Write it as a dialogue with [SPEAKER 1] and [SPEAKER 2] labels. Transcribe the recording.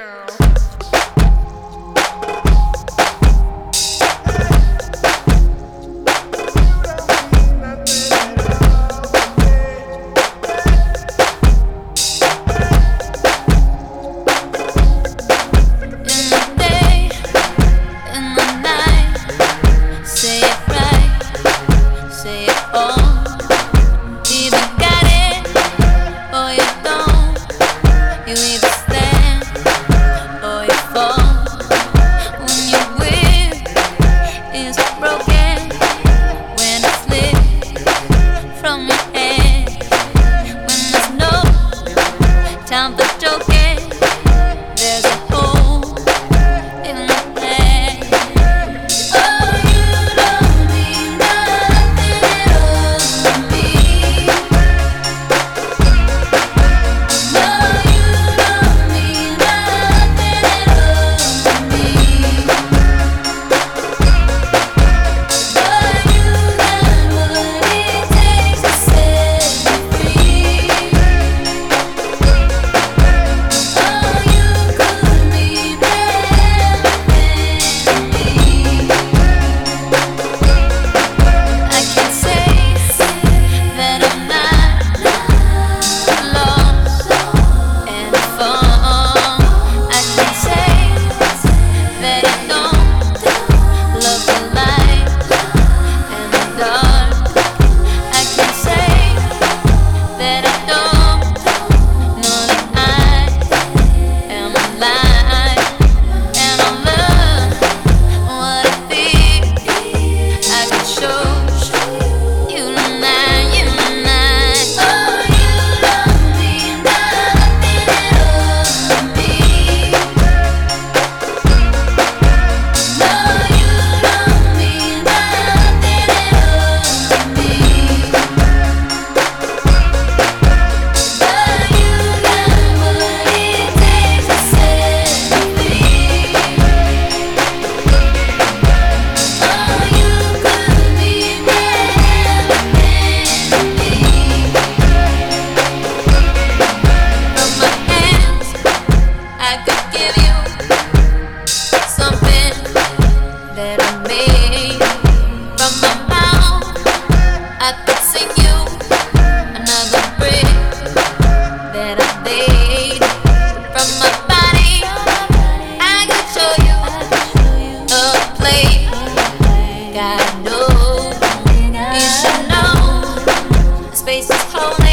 [SPEAKER 1] girl.
[SPEAKER 2] holy.